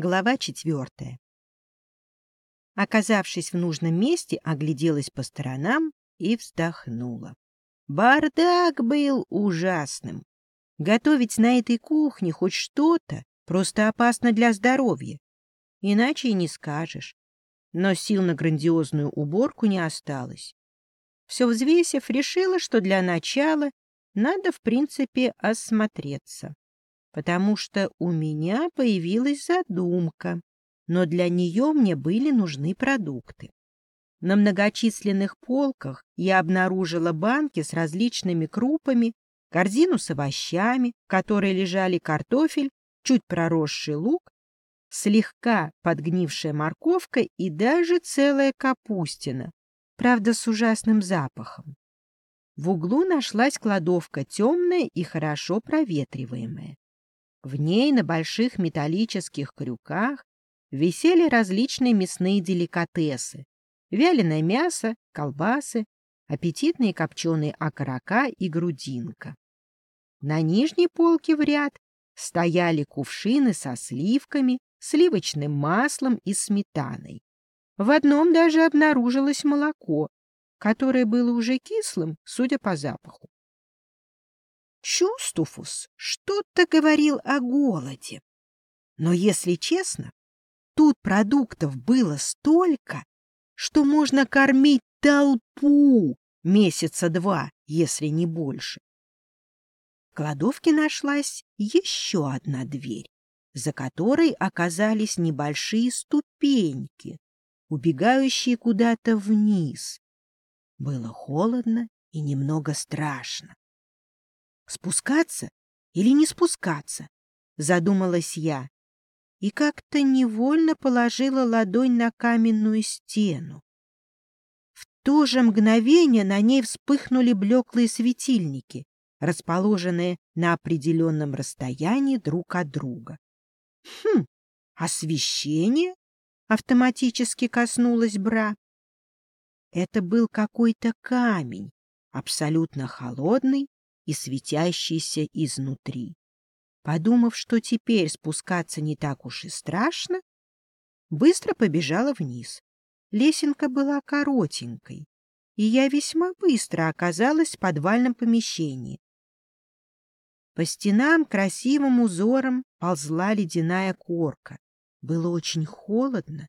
Глава четвертая. Оказавшись в нужном месте, огляделась по сторонам и вздохнула. Бардак был ужасным. Готовить на этой кухне хоть что-то просто опасно для здоровья. Иначе и не скажешь. Но сил на грандиозную уборку не осталось. Все взвесив, решила, что для начала надо, в принципе, осмотреться. Потому что у меня появилась задумка, но для нее мне были нужны продукты. На многочисленных полках я обнаружила банки с различными крупами, корзину с овощами, в которой лежали картофель, чуть проросший лук, слегка подгнившая морковка и даже целая капустина, правда, с ужасным запахом. В углу нашлась кладовка темная и хорошо проветриваемая. В ней на больших металлических крюках висели различные мясные деликатесы, вяленое мясо, колбасы, аппетитные копченые окорока и грудинка. На нижней полке в ряд стояли кувшины со сливками, сливочным маслом и сметаной. В одном даже обнаружилось молоко, которое было уже кислым, судя по запаху. Чувствуфус что-то говорил о голоде. Но, если честно, тут продуктов было столько, что можно кормить толпу месяца два, если не больше. В кладовке нашлась еще одна дверь, за которой оказались небольшие ступеньки, убегающие куда-то вниз. Было холодно и немного страшно. Спускаться или не спускаться? Задумалась я и как-то невольно положила ладонь на каменную стену. В то же мгновение на ней вспыхнули блеклые светильники, расположенные на определенном расстоянии друг от друга. Хм, освещение? Автоматически коснулась бра. Это был какой-то камень, абсолютно холодный и светящийся изнутри. Подумав, что теперь спускаться не так уж и страшно, быстро побежала вниз. Лесенка была коротенькой, и я весьма быстро оказалась в подвальном помещении. По стенам красивым узором ползла ледяная корка. Было очень холодно,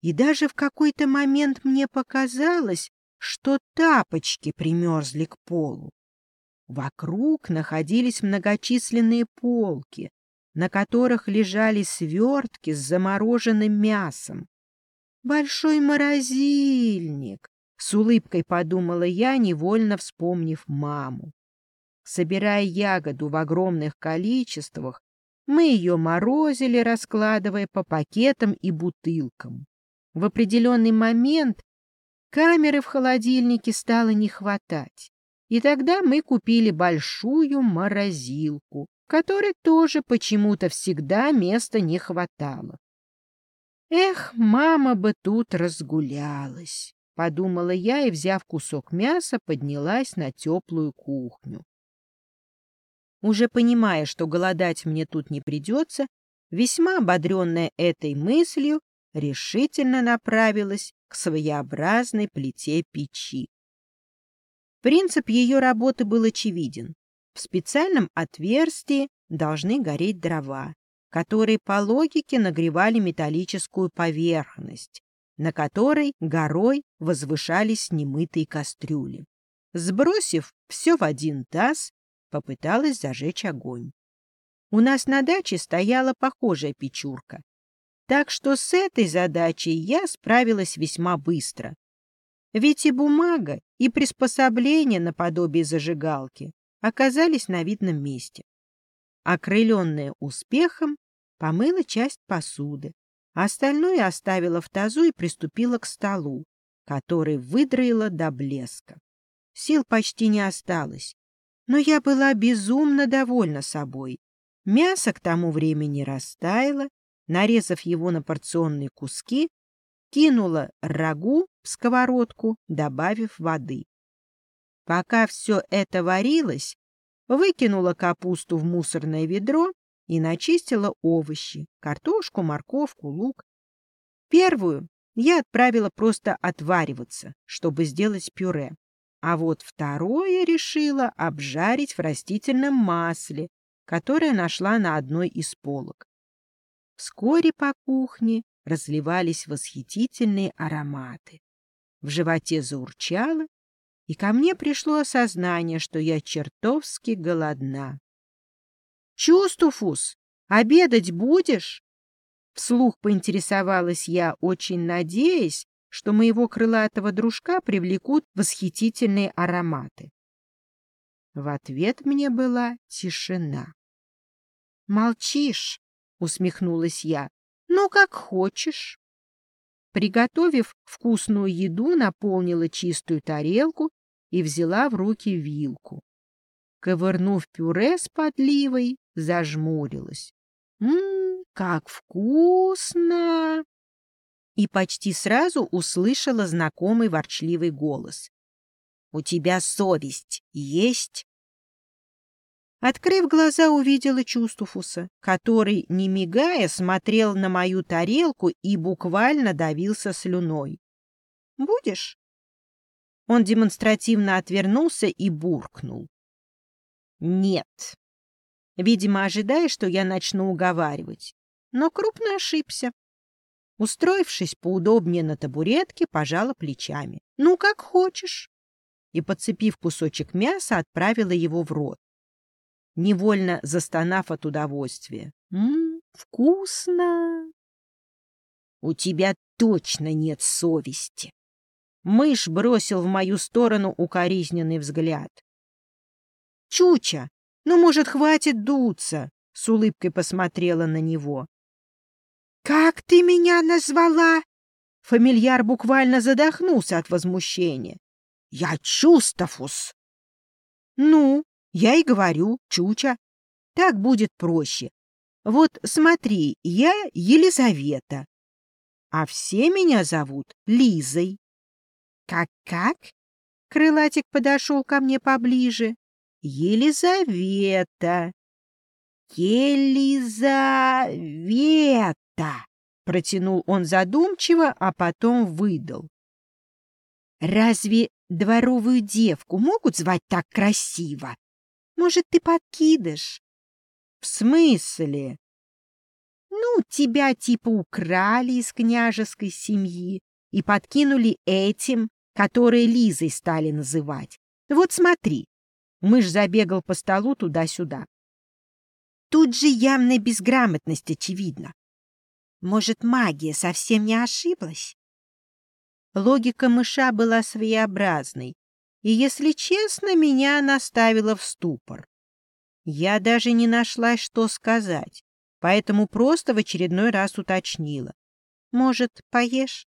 и даже в какой-то момент мне показалось, что тапочки примерзли к полу. Вокруг находились многочисленные полки, на которых лежали свертки с замороженным мясом. «Большой морозильник!» — с улыбкой подумала я, невольно вспомнив маму. Собирая ягоду в огромных количествах, мы ее морозили, раскладывая по пакетам и бутылкам. В определенный момент камеры в холодильнике стало не хватать. И тогда мы купили большую морозилку, которой тоже почему-то всегда места не хватало. Эх, мама бы тут разгулялась, подумала я и, взяв кусок мяса, поднялась на теплую кухню. Уже понимая, что голодать мне тут не придется, весьма ободренная этой мыслью, решительно направилась к своеобразной плите печи. Принцип ее работы был очевиден. В специальном отверстии должны гореть дрова, которые по логике нагревали металлическую поверхность, на которой горой возвышались немытые кастрюли. Сбросив все в один таз, попыталась зажечь огонь. У нас на даче стояла похожая печурка, так что с этой задачей я справилась весьма быстро. Ведь и бумага, и приспособления наподобие зажигалки оказались на видном месте. Окрыленная успехом, помыла часть посуды, а остальное оставила в тазу и приступила к столу, который выдроила до блеска. Сил почти не осталось, но я была безумно довольна собой. Мясо к тому времени растаяло, нарезав его на порционные куски, кинула рагу в сковородку, добавив воды. Пока все это варилось, выкинула капусту в мусорное ведро и начистила овощи, картошку, морковку, лук. Первую я отправила просто отвариваться, чтобы сделать пюре. А вот второе решила обжарить в растительном масле, которое нашла на одной из полок. Вскоре по кухне разливались восхитительные ароматы. В животе заурчало, и ко мне пришло осознание, что я чертовски голодна. «Чувствуфус, обедать будешь?» Вслух поинтересовалась я, очень надеясь, что моего крылатого дружка привлекут восхитительные ароматы. В ответ мне была тишина. «Молчишь?» — усмехнулась я. «Ну, как хочешь». Приготовив вкусную еду, наполнила чистую тарелку и взяла в руки вилку. Ковырнув пюре с подливой, зажмурилась. «Ммм, как вкусно!» И почти сразу услышала знакомый ворчливый голос. «У тебя совесть есть?» Открыв глаза, увидела Чувствуфуса, который, не мигая, смотрел на мою тарелку и буквально давился слюной. «Будешь?» Он демонстративно отвернулся и буркнул. «Нет». Видимо, ожидая, что я начну уговаривать. Но крупно ошибся. Устроившись поудобнее на табуретке, пожала плечами. «Ну, как хочешь». И, подцепив кусочек мяса, отправила его в рот невольно застонав от удовольствия. «Ммм, вкусно!» «У тебя точно нет совести!» Мышь бросил в мою сторону укоризненный взгляд. «Чуча, ну, может, хватит дуться?» — с улыбкой посмотрела на него. «Как ты меня назвала?» Фамильяр буквально задохнулся от возмущения. «Я Чустафус!» «Ну, я и говорю, Чуча. Так будет проще. Вот смотри, я Елизавета, а все меня зовут Лизой. Как-как? Крылатик подошел ко мне поближе. Елизавета. Елизавета, протянул он задумчиво, а потом выдал. Разве дворовую девку могут звать так красиво? Может, ты подкидыш? В смысле? Ну, тебя типа украли из княжеской семьи и подкинули этим, которые Лизой стали называть. Вот смотри. Мышь забегал по столу туда-сюда. Тут же явная безграмотность очевидна. Может, магия совсем не ошиблась? Логика мыша была своеобразной, и, если честно, меня наставила в ступор. Я даже не нашла, что сказать, поэтому просто в очередной раз уточнила. «Может, поешь?»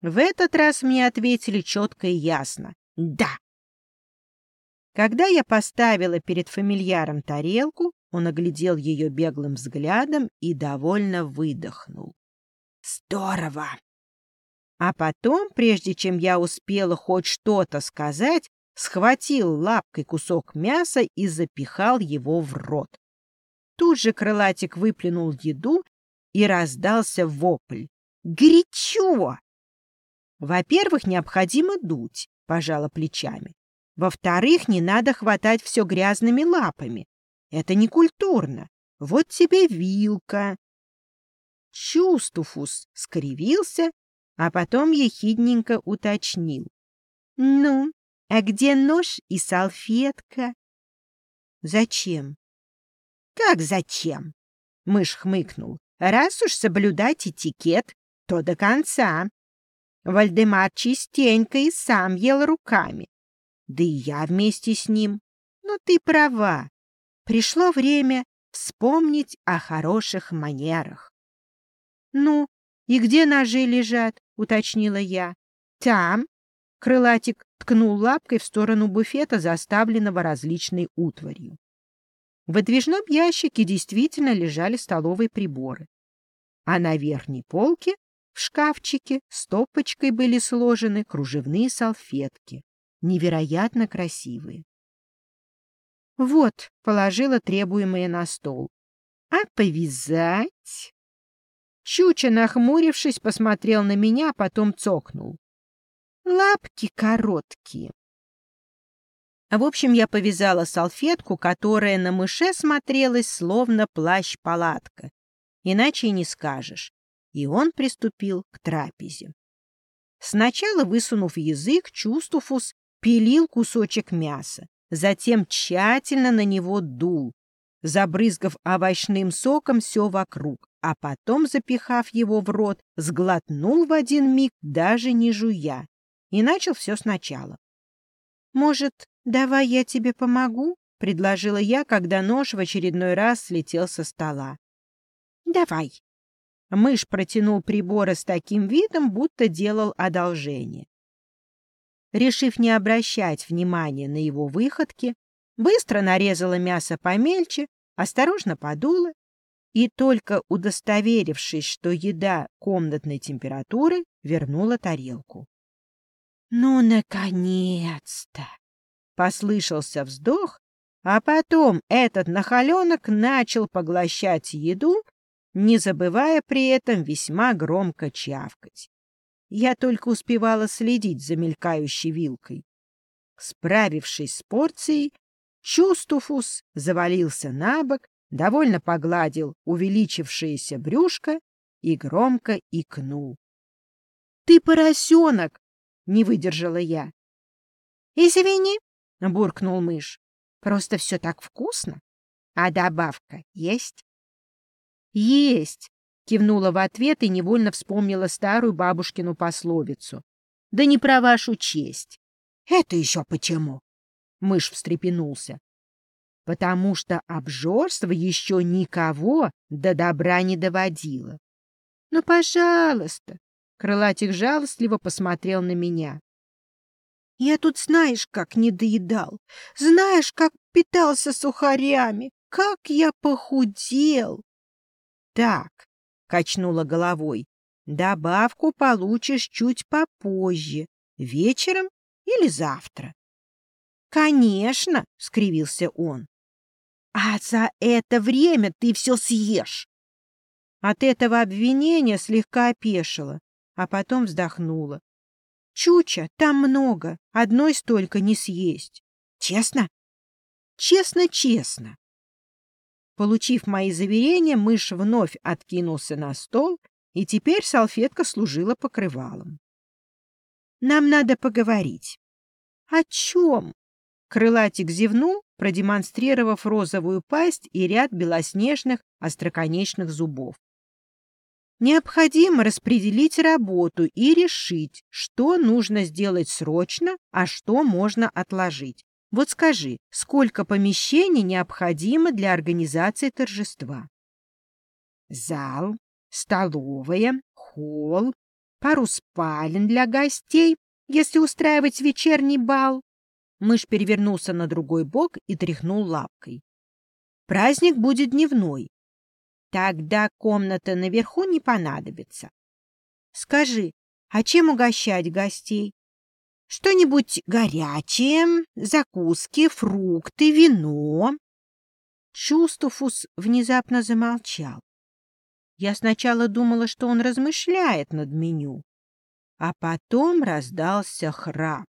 В этот раз мне ответили четко и ясно. «Да!» Когда я поставила перед фамильяром тарелку, он оглядел ее беглым взглядом и довольно выдохнул. «Здорово! А потом, прежде чем я успела хоть что-то сказать, схватил лапкой кусок мяса и запихал его в рот. Тут же крылатик выплюнул еду и раздался вопль. «Горячо!» «Во-первых, необходимо дуть», — пожала плечами. «Во-вторых, не надо хватать все грязными лапами. Это не культурно. Вот тебе вилка». Чувствуфус скривился а потом ехидненько уточнил. «Ну, а где нож и салфетка?» «Зачем?» «Как зачем?» — мышь хмыкнул. «Раз уж соблюдать этикет, то до конца. Вальдемар частенько и сам ел руками. Да и я вместе с ним. Но ты права. Пришло время вспомнить о хороших манерах. Ну, и где ножи лежат? Уточнила я. «Там!» — крылатик ткнул лапкой в сторону буфета, заставленного различной утварью. В выдвижном ящике действительно лежали столовые приборы. А на верхней полке, в шкафчике, стопочкой были сложены кружевные салфетки, невероятно красивые. Вот, положила требуемое на стол. А повязать? Чуча, нахмурившись, посмотрел на меня, потом цокнул. Лапки короткие. В общем, я повязала салфетку, которая на мыше смотрелась, словно плащ-палатка. Иначе и не скажешь. И он приступил к трапезе. Сначала, высунув язык, Чувствуфус пилил кусочек мяса, затем тщательно на него дул, забрызгав овощным соком все вокруг, а потом, запихав его в рот, сглотнул в один миг, даже не жуя, и начал все сначала. «Может, давай я тебе помогу?» — предложила я, когда нож в очередной раз слетел со стола. «Давай», Мышь протянул приборы с таким видом, будто делал одолжение. Решив не обращать внимания на его выходки, быстро нарезала мясо помельче, осторожно подула и, только удостоверившись, что еда комнатной температуры, вернула тарелку. «Ну, наконец-то!» — послышался вздох, а потом этот нахаленок начал поглощать еду, не забывая при этом весьма громко чавкать. Я только успевала следить за мелькающей вилкой. Справившись с порцией, Чустуфус завалился на бок, довольно погладил увеличившееся брюшко и громко икнул. — Ты поросенок! — не выдержала я. — Извини, — буркнул мышь, — просто все так вкусно. А добавка есть? «Есть!» — кивнула в ответ и невольно вспомнила старую бабушкину пословицу. «Да не про вашу честь!» «Это еще почему?» — мышь встрепенулся. «Потому что обжорство еще никого до добра не доводило». «Ну, пожалуйста!» — крылатик жалостливо посмотрел на меня. «Я тут знаешь, как не доедал, знаешь, как питался сухарями, как я похудел!» так, — качнула головой, — добавку получишь чуть попозже, вечером или завтра. — Конечно, — скривился он. — А за это время ты все съешь. От этого обвинения слегка опешила, а потом вздохнула. — Чуча, там много, одной столько не съесть. — Честно? — Честно-честно. Получив мои заверения, мышь вновь откинулся на стол, и теперь салфетка служила покрывалом. «Нам надо поговорить». «О чем?» Крылатик зевнул, продемонстрировав розовую пасть и ряд белоснежных остроконечных зубов. Необходимо распределить работу и решить, что нужно сделать срочно, а что можно отложить. Вот скажи, сколько помещений необходимо для организации торжества? Зал, столовая, холл, пару спален для гостей, если устраивать вечерний бал. Мышь перевернулся на другой бок и тряхнул лапкой. Праздник будет дневной. Тогда комната наверху не понадобится. Скажи, а чем угощать гостей? Что-нибудь горячее, закуски, фрукты, вино. Чувствуфус внезапно замолчал. Я сначала думала, что он размышляет над меню, а потом раздался храп.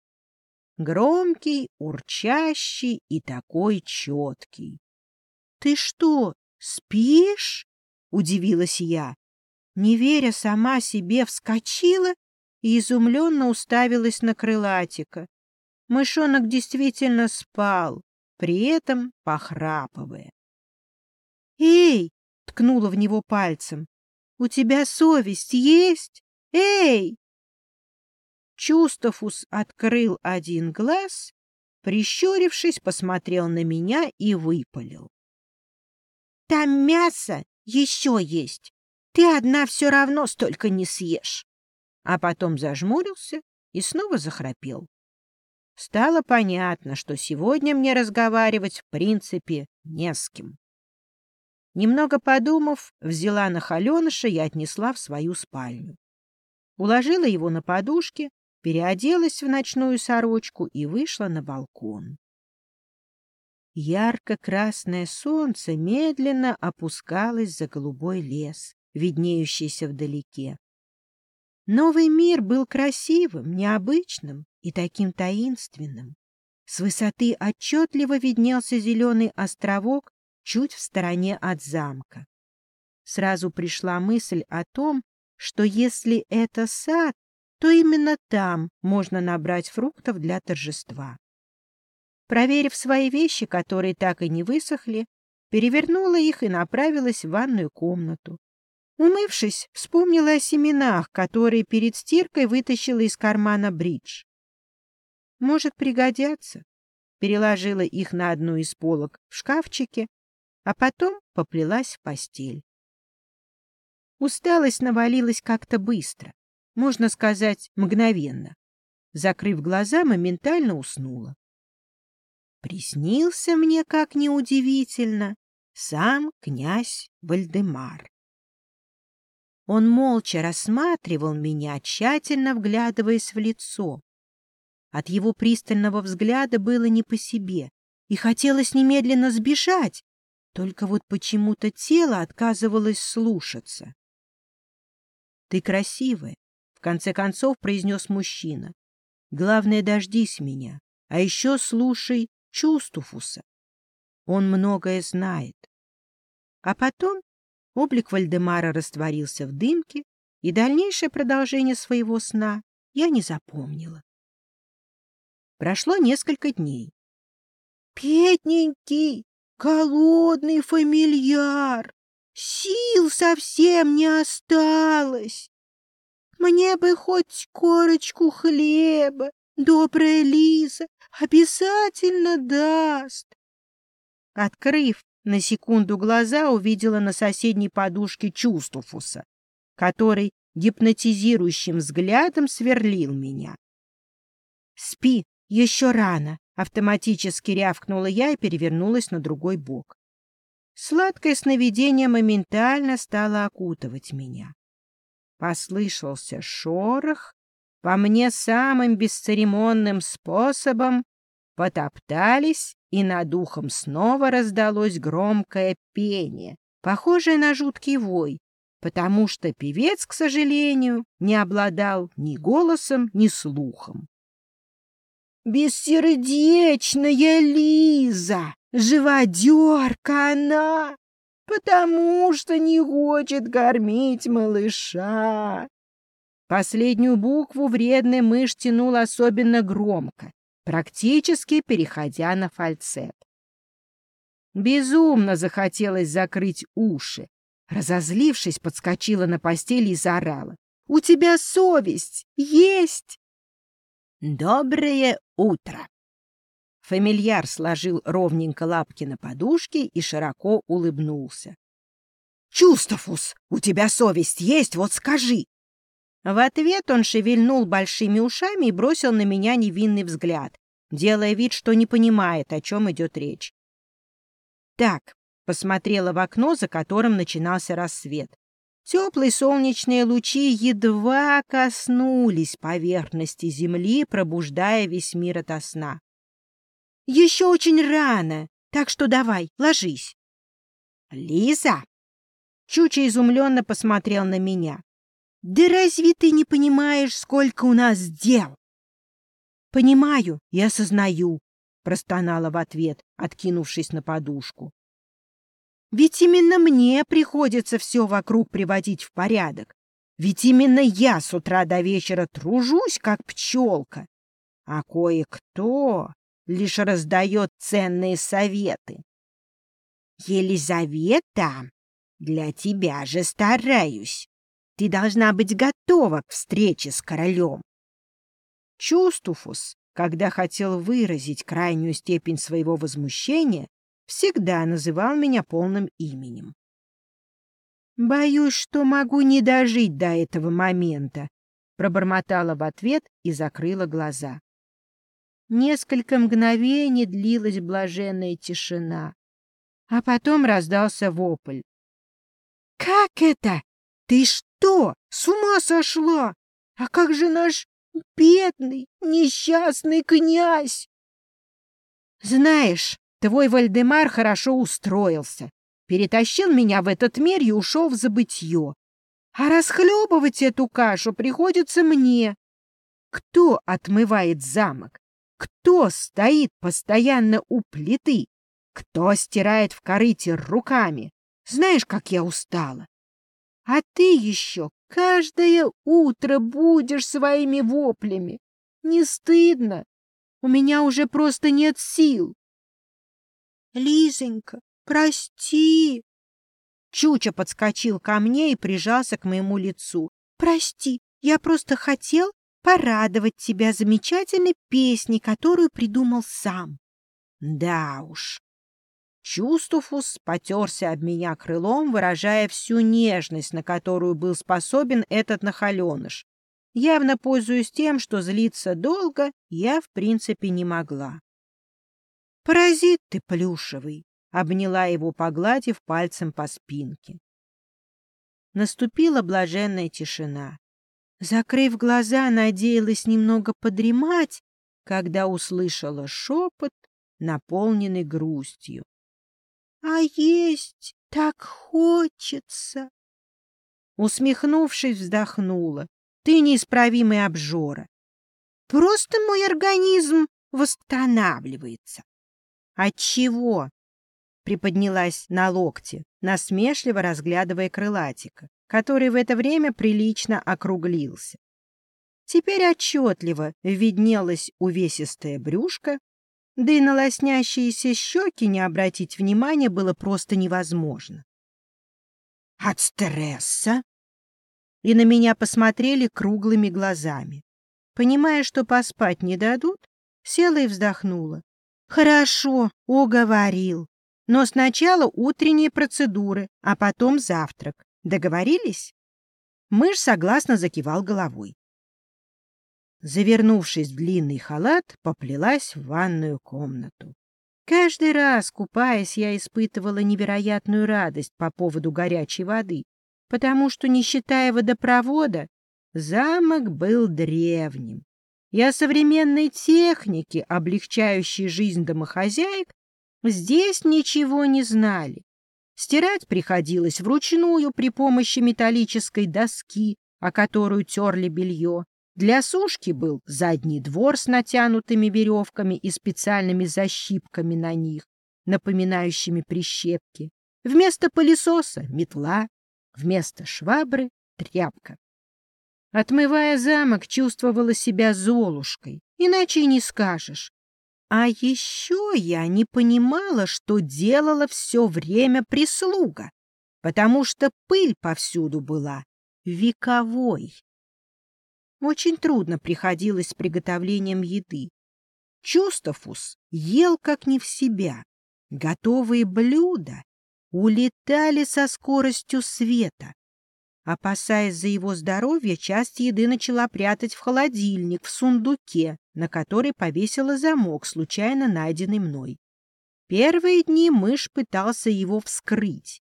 Громкий, урчащий и такой четкий. — Ты что, спишь? — удивилась я. Не веря сама себе, вскочила и изумленно уставилась на крылатика. Мышонок действительно спал, при этом похрапывая. «Эй!» — ткнула в него пальцем. «У тебя совесть есть? Эй!» Чувствовус открыл один глаз, прищурившись, посмотрел на меня и выпалил. «Там мясо еще есть. Ты одна все равно столько не съешь а потом зажмурился и снова захрапел. Стало понятно, что сегодня мне разговаривать в принципе не с кем. Немного подумав, взяла на холеныша и отнесла в свою спальню. Уложила его на подушке, переоделась в ночную сорочку и вышла на балкон. Ярко-красное солнце медленно опускалось за голубой лес, виднеющийся вдалеке. Новый мир был красивым, необычным и таким таинственным. С высоты отчетливо виднелся зеленый островок чуть в стороне от замка. Сразу пришла мысль о том, что если это сад, то именно там можно набрать фруктов для торжества. Проверив свои вещи, которые так и не высохли, перевернула их и направилась в ванную комнату. Умывшись, вспомнила о семенах, которые перед стиркой вытащила из кармана бридж. Может, пригодятся. Переложила их на одну из полок в шкафчике, а потом поплелась в постель. Усталость навалилась как-то быстро, можно сказать, мгновенно. Закрыв глаза, моментально уснула. Приснился мне, как неудивительно, сам князь Вальдемар. Он молча рассматривал меня, тщательно вглядываясь в лицо. От его пристального взгляда было не по себе, и хотелось немедленно сбежать, только вот почему-то тело отказывалось слушаться. «Ты красивая», — конце концов произнес мужчина. «Главное, дождись меня, а еще слушай Чувствуфуса. Он многое знает». А потом облик Вальдемара растворился в дымке, и дальнейшее продолжение своего сна я не запомнила. Прошло несколько дней. «Бедненький, голодный фамильяр!» Сил совсем не осталось. Мне бы хоть корочку хлеба, добрая Лиза обязательно даст. Открыв на секунду глаза, увидела на соседней подушке Чувствуфуса, который гипнотизирующим взглядом сверлил меня. «Спи, еще рано!» — автоматически рявкнула я и перевернулась на другой бок. Сладкое сновидение моментально стало окутывать меня. Послышался шорох, по мне самым бесцеремонным способом потоптались, и над ухом снова раздалось громкое пение, похожее на жуткий вой, потому что певец, к сожалению, не обладал ни голосом, ни слухом. «Бессердечная Лиза!» Живодерка она, потому что не хочет кормить малыша. Последнюю букву вредный мышь тянул особенно громко, практически переходя на фальцет. Безумно захотелось закрыть уши. Разозлившись, подскочила на постели и заорала. «У тебя совесть есть!» «Доброе утро!» Фамильяр сложил ровненько лапки на подушке и широко улыбнулся. «Чувствуфус, у тебя совесть есть, вот скажи!» В ответ он шевельнул большими ушами и бросил на меня невинный взгляд, делая вид, что не понимает, о чем идет речь. «Так», — посмотрела в окно, за которым начинался рассвет. Теплые солнечные лучи едва коснулись поверхности земли, пробуждая весь мир ото сна. Еще очень рано, так что давай, ложись. Лиза! Чуча изумленно посмотрел на меня. Да разве ты не понимаешь, сколько у нас дел? Понимаю и осознаю, простонала в ответ, откинувшись на подушку. Ведь именно мне приходится все вокруг приводить в порядок. Ведь именно я с утра до вечера тружусь, как пчелка. А кое-кто лишь раздает ценные советы. Елизавета, для тебя же стараюсь. Ты должна быть готова к встрече с королем. Чувствуфус, когда хотел выразить крайнюю степень своего возмущения, всегда называл меня полным именем. «Боюсь, что могу не дожить до этого момента», пробормотала в ответ и закрыла глаза. Несколько мгновений длилась блаженная тишина, а потом раздался вопль. «Как это? Ты что, с ума сошла? А как же наш бедный, несчастный князь?» «Знаешь, Твой Вальдемар хорошо устроился, перетащил меня в этот мир и ушел в забытье. А расхлебывать эту кашу приходится мне. Кто отмывает замок? Кто стоит постоянно у плиты? Кто стирает в корыте руками? Знаешь, как я устала. А ты еще каждое утро будешь своими воплями. Не стыдно? У меня уже просто нет сил. Лизонька, прости. Чуча подскочил ко мне и прижался к моему лицу. Прости, я просто хотел порадовать тебя замечательной песней, которую придумал сам. Да уж, Чувствуфус потерся об меня крылом, выражая всю нежность, на которую был способен этот нахаленыш. Явно пользуясь тем, что злиться долго, я в принципе не могла. «Паразит ты плюшевый!» — обняла его, погладив пальцем по спинке. Наступила блаженная тишина. Закрыв глаза, надеялась немного подремать, когда услышала шепот, наполненный грустью. А есть так хочется. Усмехнувшись, вздохнула. Ты неисправимый обжора. Просто мой организм восстанавливается. От чего? Приподнялась на локте, насмешливо разглядывая крылатика, который в это время прилично округлился. Теперь отчетливо виднелось увесистое брюшко да и на лоснящиеся щеки не обратить внимания было просто невозможно. «От стресса?» И на меня посмотрели круглыми глазами. Понимая, что поспать не дадут, села и вздохнула. «Хорошо, уговорил. Но сначала утренние процедуры, а потом завтрак. Договорились?» Мышь согласно закивал головой. Завернувшись в длинный халат, поплелась в ванную комнату. Каждый раз, купаясь, я испытывала невероятную радость по поводу горячей воды, потому что, не считая водопровода, замок был древним. И о современной технике, облегчающей жизнь домохозяек, здесь ничего не знали. Стирать приходилось вручную при помощи металлической доски, о которую терли белье, для сушки был задний двор с натянутыми веревками и специальными защипками на них, напоминающими прищепки. Вместо пылесоса — метла, вместо швабры — тряпка. Отмывая замок, чувствовала себя золушкой, иначе и не скажешь. А еще я не понимала, что делала все время прислуга, потому что пыль повсюду была вековой. Очень трудно приходилось с приготовлением еды. Чувствовус ел как не в себя. Готовые блюда улетали со скоростью света. Опасаясь за его здоровье, часть еды начала прятать в холодильник, в сундуке, на который повесила замок, случайно найденный мной. Первые дни мышь пытался его вскрыть,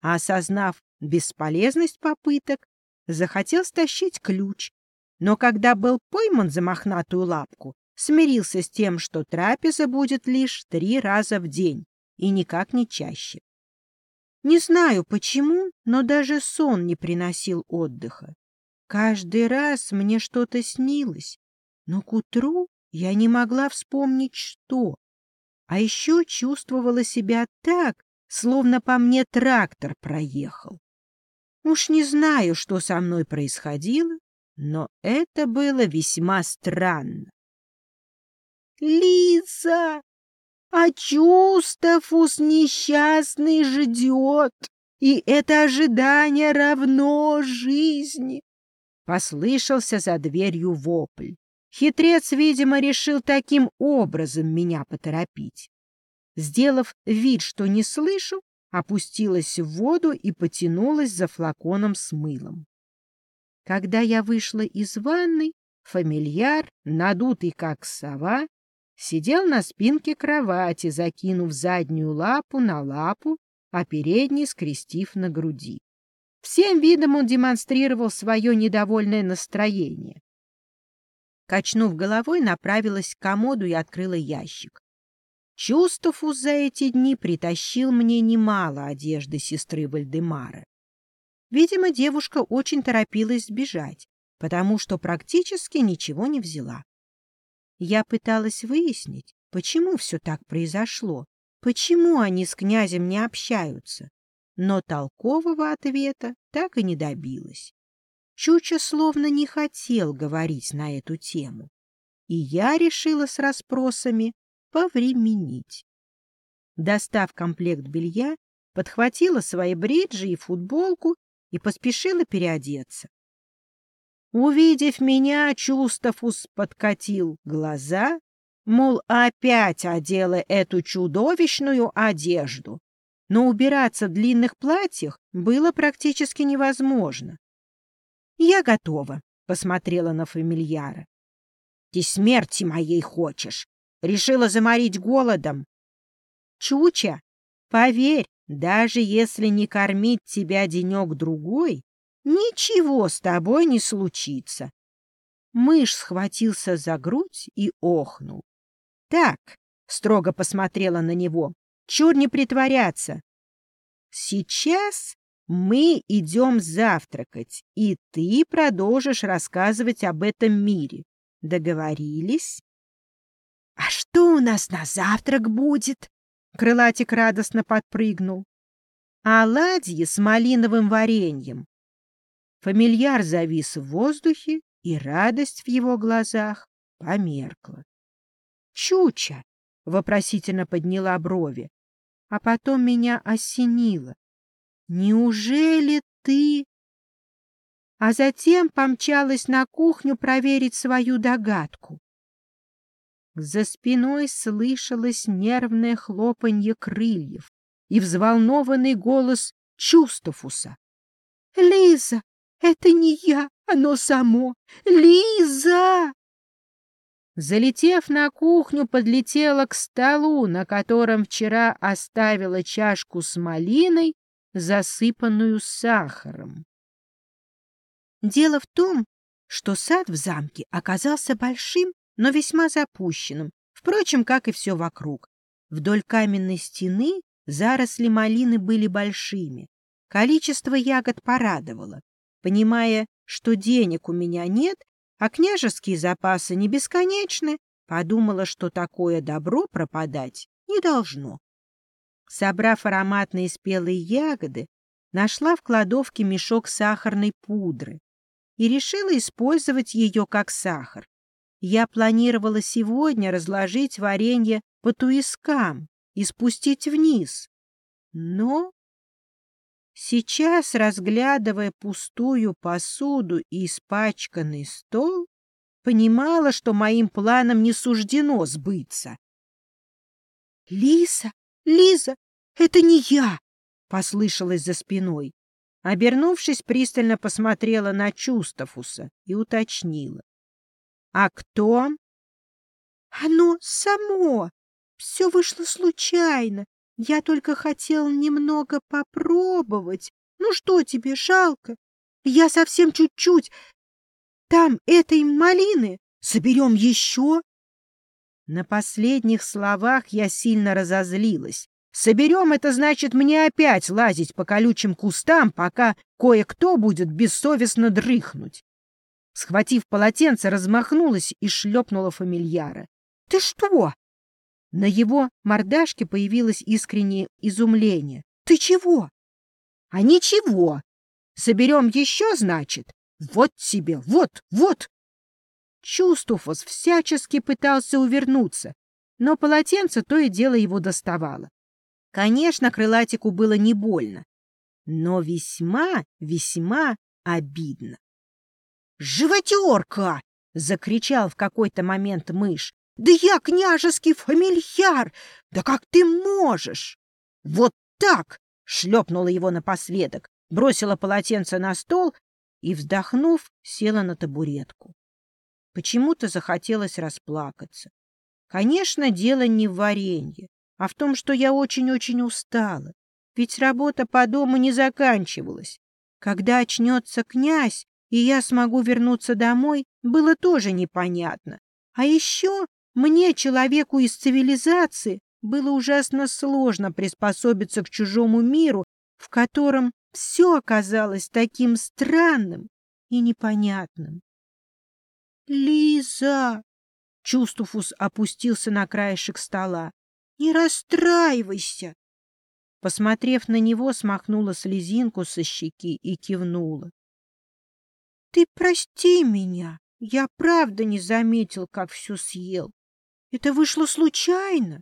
а осознав бесполезность попыток, захотел стащить ключ, но когда был пойман за мохнатую лапку, смирился с тем, что трапеза будет лишь три раза в день и никак не чаще. Не знаю почему, но даже сон не приносил отдыха. Каждый раз мне что-то снилось, но к утру я не могла вспомнить, что. А еще чувствовала себя так, словно по мне трактор проехал. Уж не знаю, что со мной происходило, но это было весьма странно. «Лиза, а Чустафус несчастный ждет, и это ожидание равно жизни!» Послышался за дверью вопль. Хитрец, видимо, решил таким образом меня поторопить. Сделав вид, что не слышу, опустилась в воду и потянулась за флаконом с мылом. Когда я вышла из ванной, фамильяр, надутый как сова, сидел на спинке кровати, закинув заднюю лапу на лапу, а передний скрестив на груди. Всем видом он демонстрировал свое недовольное настроение. Качнув головой, направилась к комоду и открыла ящик. Чувствовус за эти дни притащил мне немало одежды сестры Вальдемара. Видимо, девушка очень торопилась сбежать, потому что практически ничего не взяла. Я пыталась выяснить, почему все так произошло, почему они с князем не общаются, но толкового ответа так и не добилась. Чуча словно не хотел говорить на эту тему, и я решила с расспросами повременить. Достав комплект белья, подхватила свои бриджи и футболку и поспешила переодеться. Увидев меня, Чувствовус подкатил глаза, мол, опять одела эту чудовищную одежду. Но убираться в длинных платьях было практически невозможно. «Я готова», — посмотрела на фамильяра. «Ты смерти моей хочешь? Решила заморить голодом?» «Чуча, поверь, даже если не кормить тебя денек-другой, ничего с тобой не случится. Мышь схватился за грудь и охнул. Так, строго посмотрела на него, чур не притворяться. Сейчас мы идем завтракать, и ты продолжишь рассказывать об этом мире. Договорились? — А что у нас на завтрак будет? Крылатик радостно подпрыгнул. — Оладьи с малиновым вареньем. Фамильяр завис в воздухе, и радость в его глазах померкла. «Чуча!» — вопросительно подняла брови, а потом меня осенило. «Неужели ты...» А затем помчалась на кухню проверить свою догадку. За спиной слышалось нервное хлопанье крыльев и взволнованный голос Чувствуфуса. «Лиза, это не я, оно само! Лиза!» Залетев на кухню, подлетела к столу, на котором вчера оставила чашку с малиной, засыпанную сахаром. Дело в том, что сад в замке оказался большим, но весьма запущенным, впрочем, как и все вокруг. Вдоль каменной стены заросли малины были большими. Количество ягод порадовало. Понимая, что денег у меня нет, а княжеские запасы не бесконечны, подумала, что такое добро пропадать не должно. Собрав ароматные спелые ягоды, нашла в кладовке мешок сахарной пудры и решила использовать ее как сахар. Я планировала сегодня разложить варенье по туискам и спустить вниз. Но Сейчас, разглядывая пустую посуду и испачканный стол, понимала, что моим планам не суждено сбыться. — Лиза, Лиза, это не я! — послышалось за спиной. Обернувшись, пристально посмотрела на Чустафуса и уточнила. — А кто? — Оно само. Все вышло случайно. Я только хотел немного попробовать. Ну что тебе, жалко? Я совсем чуть-чуть. Там этой малины. Соберем еще. На последних словах я сильно разозлилась. Соберем — это значит мне опять лазить по колючим кустам, пока кое-кто будет бессовестно дрыхнуть. Схватив полотенце, размахнулась и шлепнула фамильяра. — Ты что? На его мордашке появилось искреннее изумление. «Ты чего?» «А ничего. Соберем еще, значит? Вот тебе, вот, вот!» Чувствуфос всячески пытался увернуться, но полотенце то и дело его доставало. Конечно, крылатику было не больно, но весьма, весьма обидно. «Животерка!» — закричал в какой-то момент мышь. Да я княжеский фамильяр! Да как ты можешь? Вот так! Шлепнула его напоследок, бросила полотенце на стол и, вздохнув, села на табуретку. Почему-то захотелось расплакаться. Конечно, дело не в варенье, а в том, что я очень-очень устала. Ведь работа по дому не заканчивалась. Когда очнется князь, и я смогу вернуться домой, было тоже непонятно. А еще мне, человеку из цивилизации, было ужасно сложно приспособиться к чужому миру, в котором все оказалось таким странным и непонятным. «Лиза!» — Чувствуфус опустился на краешек стола. «Не расстраивайся!» Посмотрев на него, смахнула слезинку со щеки и кивнула. «Ты прости меня, я правда не заметил, как все съел. Это вышло случайно.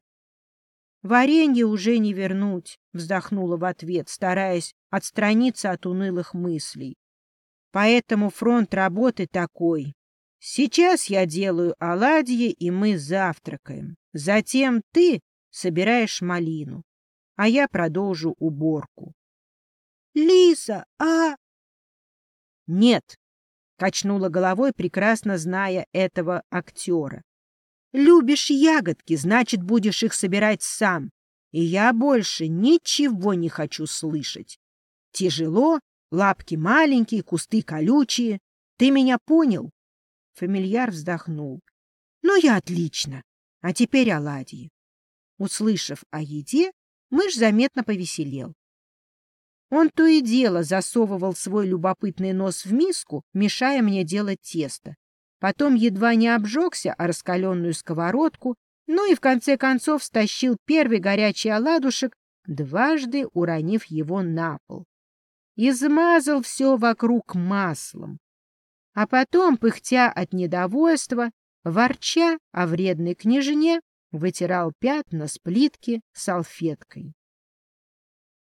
Варенье уже не вернуть, вздохнула в ответ, стараясь отстраниться от унылых мыслей. Поэтому фронт работы такой. Сейчас я делаю оладьи, и мы завтракаем. Затем ты собираешь малину, а я продолжу уборку. — Лиза, а... — Нет, — качнула головой, прекрасно зная этого актера. «Любишь ягодки, значит, будешь их собирать сам. И я больше ничего не хочу слышать. Тяжело, лапки маленькие, кусты колючие. Ты меня понял?» Фамильяр вздохнул. «Ну, я отлично. А теперь оладьи». Услышав о еде, мышь заметно повеселел. Он то и дело засовывал свой любопытный нос в миску, мешая мне делать тесто. Потом едва не обжегся о раскаленную сковородку, ну и в конце концов стащил первый горячий оладушек, дважды уронив его на пол. Измазал все вокруг маслом. А потом, пыхтя от недовольства, ворча о вредной княжне, вытирал пятна с плитки салфеткой.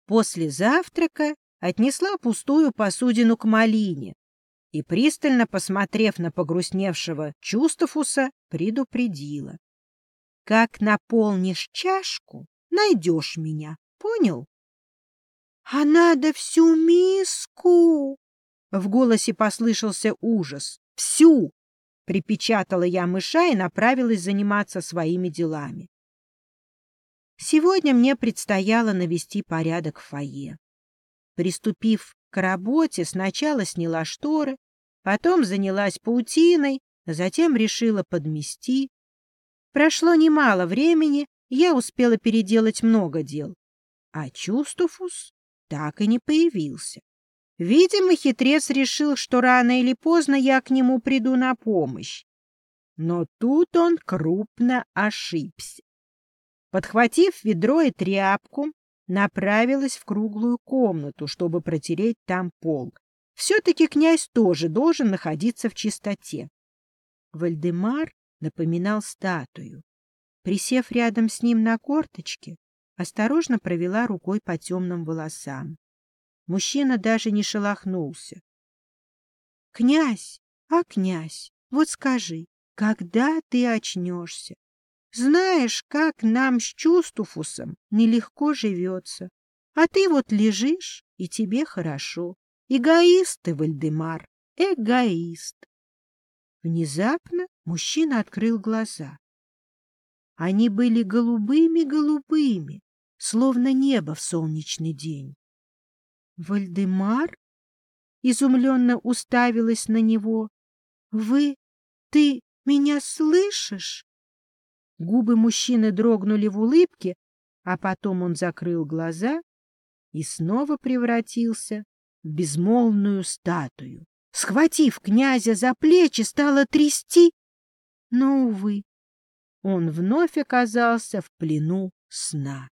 После завтрака отнесла пустую посудину к малине и, пристально посмотрев на погрустневшего Чустафуса, предупредила. — Как наполнишь чашку, найдешь меня, понял? — А надо всю миску! В голосе послышался ужас. «Всю!» — припечатала я мыша и направилась заниматься своими делами. Сегодня мне предстояло навести порядок в фойе. Приступив к работе, сначала сняла шторы, потом занялась паутиной, затем решила подмести. Прошло немало времени, я успела переделать много дел, а Чувствуфус так и не появился. Видимо, хитрец решил, что рано или поздно я к нему приду на помощь. Но тут он крупно ошибся. Подхватив ведро и тряпку, направилась в круглую комнату, чтобы протереть там пол. Все-таки князь тоже должен находиться в чистоте. Вальдемар напоминал статую. Присев рядом с ним на корточке, осторожно провела рукой по темным волосам. Мужчина даже не шелохнулся. — Князь, а князь, вот скажи, когда ты очнешься? Знаешь, как нам с Чувствуфусом нелегко живется. А ты вот лежишь, и тебе хорошо. Эгоист ты, Вальдемар, эгоист. Внезапно мужчина открыл глаза. Они были голубыми-голубыми, словно небо в солнечный день. Вальдемар изумленно уставилась на него. — Вы, ты меня слышишь? Губы мужчины дрогнули в улыбке, а потом он закрыл глаза и снова превратился в безмолвную статую. Схватив князя за плечи, стала трясти, но, увы, он вновь оказался в плену сна.